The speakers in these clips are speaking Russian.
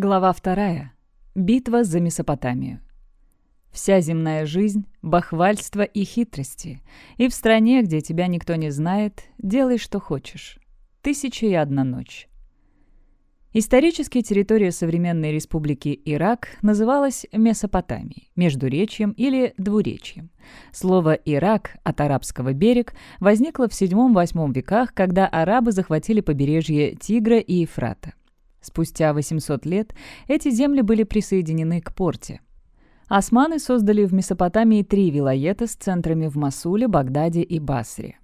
Глава вторая. Битва за Месопотамию. Вся земная жизнь — бахвальство и хитрости. И в стране, где тебя никто не знает, делай, что хочешь. Тысяча и одна ночь. Исторически территория современной республики Ирак называлась Месопотамией, Междуречьем или Двуречьем. Слово «Ирак» от арабского «берег» возникло в VII-VIII веках, когда арабы захватили побережье Тигра и Ефрата. Спустя 800 лет эти земли были присоединены к порте. Османы создали в Месопотамии три вилоета с центрами в Масуле, Багдаде и Басре.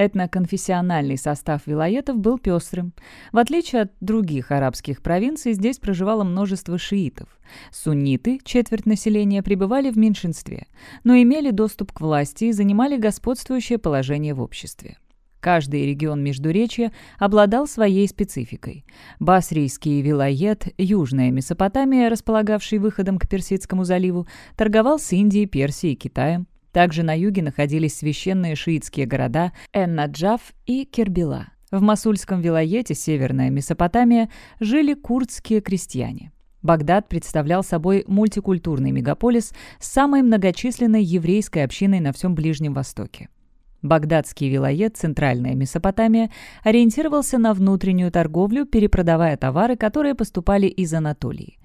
Этноконфессиональный состав вилоетов был пестрым. В отличие от других арабских провинций, здесь проживало множество шиитов. Сунниты, четверть населения, пребывали в меньшинстве, но имели доступ к власти и занимали господствующее положение в обществе. Каждый регион Междуречья обладал своей спецификой. Басрийский вилает, южная Месопотамия, располагавший выходом к Персидскому заливу, торговал с Индией, Персией и Китаем. Также на юге находились священные шиитские города Эн-Наджаф и Кербила. В Масульском вилоете, северная Месопотамия, жили курдские крестьяне. Багдад представлял собой мультикультурный мегаполис с самой многочисленной еврейской общиной на всем Ближнем Востоке. Багдадский вилоед, центральная Месопотамия, ориентировался на внутреннюю торговлю, перепродавая товары, которые поступали из Анатолии.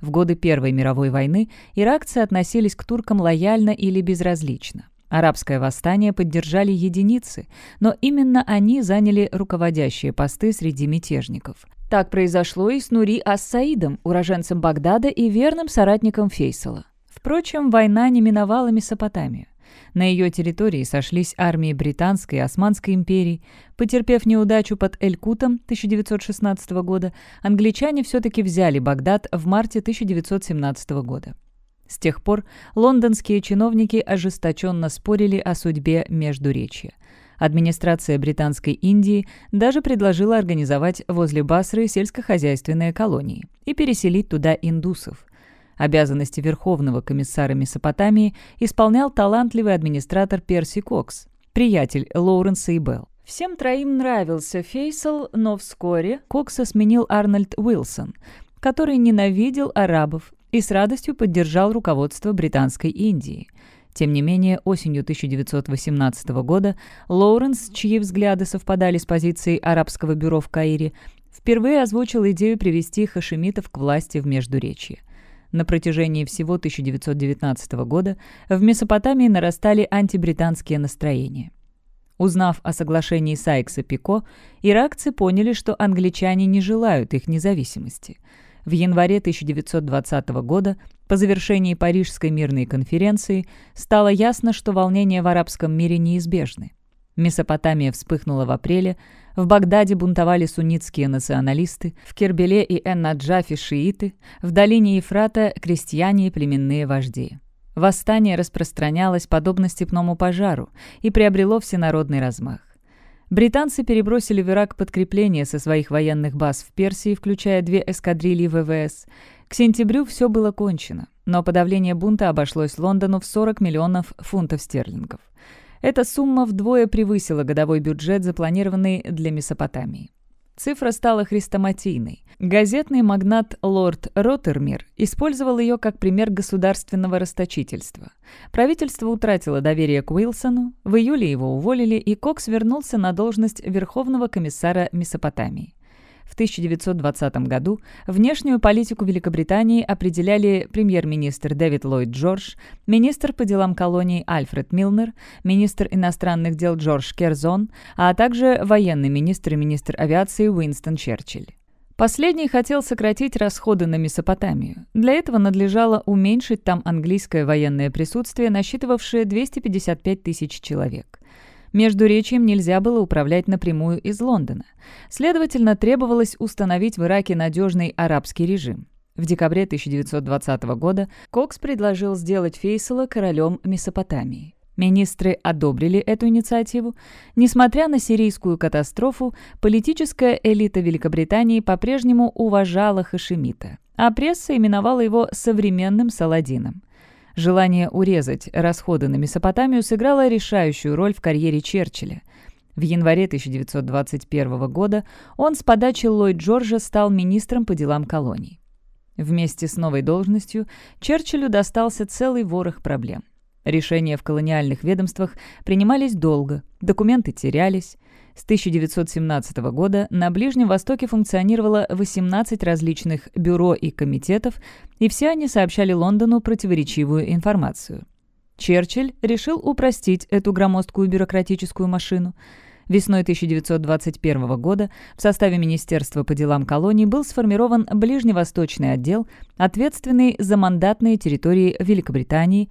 В годы Первой мировой войны иракцы относились к туркам лояльно или безразлично. Арабское восстание поддержали единицы, но именно они заняли руководящие посты среди мятежников. Так произошло и с Нури Ас-Саидом, уроженцем Багдада и верным соратником Фейсала. Впрочем, война не миновала Месопотамию. На ее территории сошлись армии Британской и Османской империй. Потерпев неудачу под Эль-Кутом 1916 года, англичане все-таки взяли Багдад в марте 1917 года. С тех пор лондонские чиновники ожесточенно спорили о судьбе Междуречья. Администрация Британской Индии даже предложила организовать возле Басры сельскохозяйственные колонии и переселить туда индусов. Обязанности Верховного комиссара Месопотамии исполнял талантливый администратор Перси Кокс, приятель Лоуренса и Белл. Всем троим нравился Фейсал, но вскоре Кокса сменил Арнольд Уилсон, который ненавидел арабов и с радостью поддержал руководство Британской Индии. Тем не менее, осенью 1918 года Лоуренс, чьи взгляды совпадали с позицией арабского бюро в Каире, впервые озвучил идею привести хашемитов к власти в Междуречье. На протяжении всего 1919 года в Месопотамии нарастали антибританские настроения. Узнав о соглашении Сайкса-Пико, иракцы поняли, что англичане не желают их независимости. В январе 1920 года, по завершении Парижской мирной конференции, стало ясно, что волнения в арабском мире неизбежны. Месопотамия вспыхнула в апреле, в Багдаде бунтовали суннитские националисты, в Кербеле и Эн-Наджафе шииты, в долине Ефрата крестьяне и племенные вожди. Восстание распространялось подобно степному пожару и приобрело всенародный размах. Британцы перебросили в Ирак подкрепление со своих военных баз в Персии, включая две эскадрильи ВВС. К сентябрю все было кончено, но подавление бунта обошлось Лондону в 40 миллионов фунтов стерлингов. Эта сумма вдвое превысила годовой бюджет, запланированный для Месопотамии. Цифра стала хрестоматийной. Газетный магнат лорд Роттермир использовал ее как пример государственного расточительства. Правительство утратило доверие к Уилсону, в июле его уволили, и Кокс вернулся на должность Верховного комиссара Месопотамии. В 1920 году внешнюю политику Великобритании определяли премьер-министр Дэвид Ллойд Джордж, министр по делам колоний Альфред Милнер, министр иностранных дел Джордж Керзон, а также военный министр и министр авиации Уинстон Черчилль. Последний хотел сократить расходы на Месопотамию. Для этого надлежало уменьшить там английское военное присутствие, насчитывавшее 255 тысяч человек. Междуречием нельзя было управлять напрямую из Лондона. Следовательно, требовалось установить в Ираке надежный арабский режим. В декабре 1920 года Кокс предложил сделать Фейсала королем Месопотамии. Министры одобрили эту инициативу. Несмотря на сирийскую катастрофу, политическая элита Великобритании по-прежнему уважала Хашемита, а пресса именовала его «современным Саладином». Желание урезать расходы на Месопотамию сыграло решающую роль в карьере Черчилля. В январе 1921 года он с подачи Ллойд Джорджа стал министром по делам колоний. Вместе с новой должностью Черчиллю достался целый ворох проблем. Решения в колониальных ведомствах принимались долго, документы терялись. С 1917 года на Ближнем Востоке функционировало 18 различных бюро и комитетов, и все они сообщали Лондону противоречивую информацию. Черчилль решил упростить эту громоздкую бюрократическую машину. Весной 1921 года в составе Министерства по делам колоний был сформирован Ближневосточный отдел, ответственный за мандатные территории Великобритании,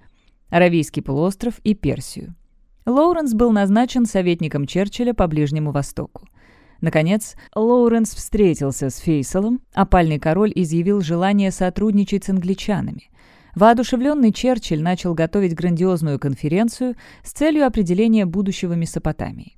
Аравийский полуостров и Персию. Лоуренс был назначен советником Черчилля по Ближнему Востоку. Наконец, Лоуренс встретился с Фейсалом, опальный король изъявил желание сотрудничать с англичанами. Воодушевленный Черчилль начал готовить грандиозную конференцию с целью определения будущего Месопотамии.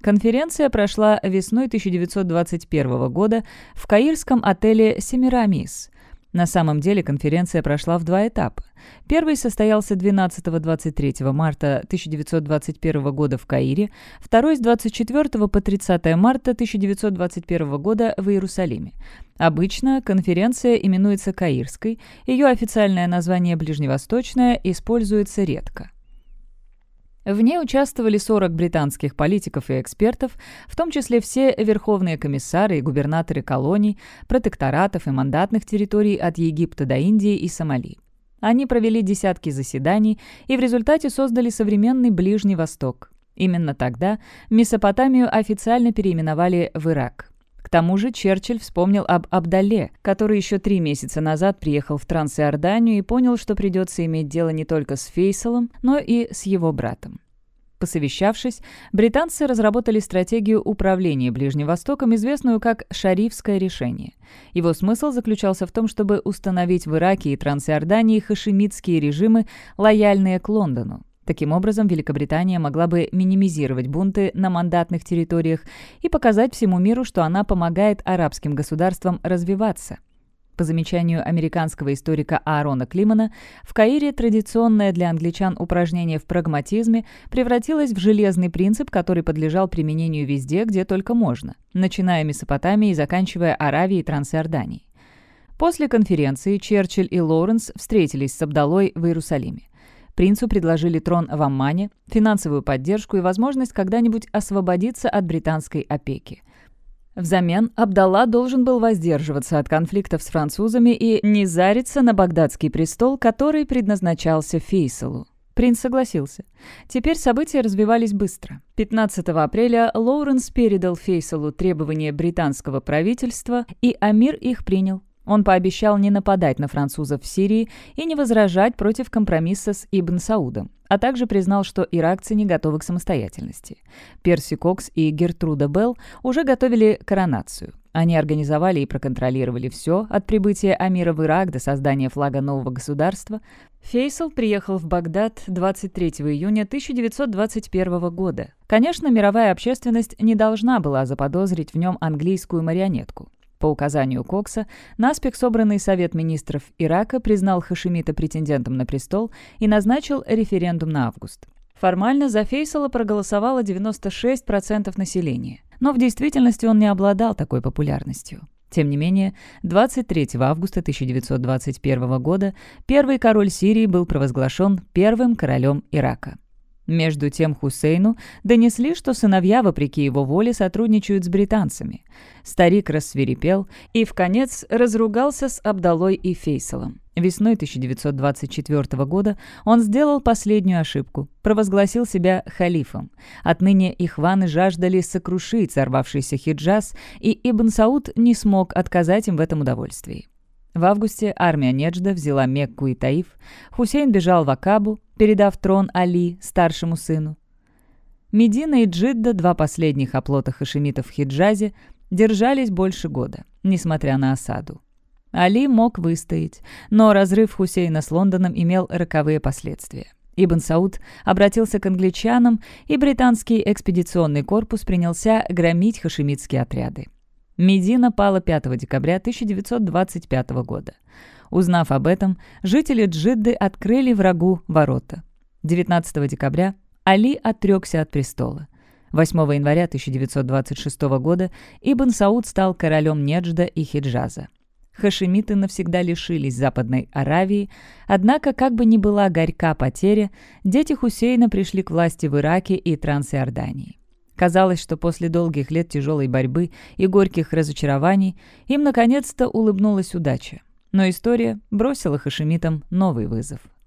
Конференция прошла весной 1921 года в каирском отеле «Семирамис», на самом деле конференция прошла в два этапа. Первый состоялся 12-23 марта 1921 года в Каире, второй с 24 по 30 марта 1921 года в Иерусалиме. Обычно конференция именуется Каирской, ее официальное название «Ближневосточная» используется редко. В ней участвовали 40 британских политиков и экспертов, в том числе все верховные комиссары и губернаторы колоний, протекторатов и мандатных территорий от Египта до Индии и Сомали. Они провели десятки заседаний и в результате создали современный Ближний Восток. Именно тогда Месопотамию официально переименовали в Ирак. К тому же Черчилль вспомнил об Абдале, который еще три месяца назад приехал в Трансиорданию и понял, что придется иметь дело не только с Фейсалом, но и с его братом. Посовещавшись, британцы разработали стратегию управления Ближним Востоком, известную как «Шарифское решение». Его смысл заключался в том, чтобы установить в Ираке и Трансиордании хашемитские режимы, лояльные к Лондону. Таким образом, Великобритания могла бы минимизировать бунты на мандатных территориях и показать всему миру, что она помогает арабским государствам развиваться. По замечанию американского историка Аарона Климана, в Каире традиционное для англичан упражнение в прагматизме превратилось в железный принцип, который подлежал применению везде, где только можно, начиная Месопотамией и заканчивая Аравией и Трансиорданией. После конференции Черчилль и Лоуренс встретились с Абдалой в Иерусалиме. Принцу предложили трон в Аммане, финансовую поддержку и возможность когда-нибудь освободиться от британской опеки. Взамен Абдалла должен был воздерживаться от конфликтов с французами и не зариться на багдадский престол, который предназначался Фейсалу. Принц согласился. Теперь события развивались быстро. 15 апреля Лоуренс передал Фейсалу требования британского правительства, и Амир их принял. Он пообещал не нападать на французов в Сирии и не возражать против компромисса с Ибн Саудом, а также признал, что иракцы не готовы к самостоятельности. Перси Кокс и Гертруда Белл уже готовили коронацию. Они организовали и проконтролировали все, от прибытия Амира в Ирак до создания флага нового государства. Фейсал приехал в Багдад 23 июня 1921 года. Конечно, мировая общественность не должна была заподозрить в нем английскую марионетку. По указанию Кокса, наспех собранный Совет министров Ирака признал Хашимита претендентом на престол и назначил референдум на август. Формально за Фейсала проголосовало 96% населения, но в действительности он не обладал такой популярностью. Тем не менее, 23 августа 1921 года первый король Сирии был провозглашен первым королем Ирака. Между тем Хусейну донесли, что сыновья, вопреки его воле, сотрудничают с британцами. Старик рассверепел и, в конец, разругался с Абдалой и Фейсалом. Весной 1924 года он сделал последнюю ошибку, провозгласил себя халифом. Отныне ихваны жаждали сокрушить сорвавшийся хиджаз, и Ибн Сауд не смог отказать им в этом удовольствии. В августе армия Неджда взяла Мекку и Таиф, Хусейн бежал в Акабу, передав трон Али, старшему сыну. Медина и Джидда, два последних оплота хашемитов в Хиджазе, держались больше года, несмотря на осаду. Али мог выстоять, но разрыв Хусейна с Лондоном имел роковые последствия. Ибн Сауд обратился к англичанам, и британский экспедиционный корпус принялся громить хашемитские отряды. Медина пала 5 декабря 1925 года. Узнав об этом, жители Джидды открыли врагу ворота. 19 декабря Али отрекся от престола. 8 января 1926 года Ибн Сауд стал королем Неджда и Хиджаза. хашемиты навсегда лишились Западной Аравии, однако, как бы ни была горька потеря, дети Хусейна пришли к власти в Ираке и Трансиордании. Казалось, что после долгих лет тяжелой борьбы и горьких разочарований им наконец-то улыбнулась удача. Но история бросила хашемитам новый вызов –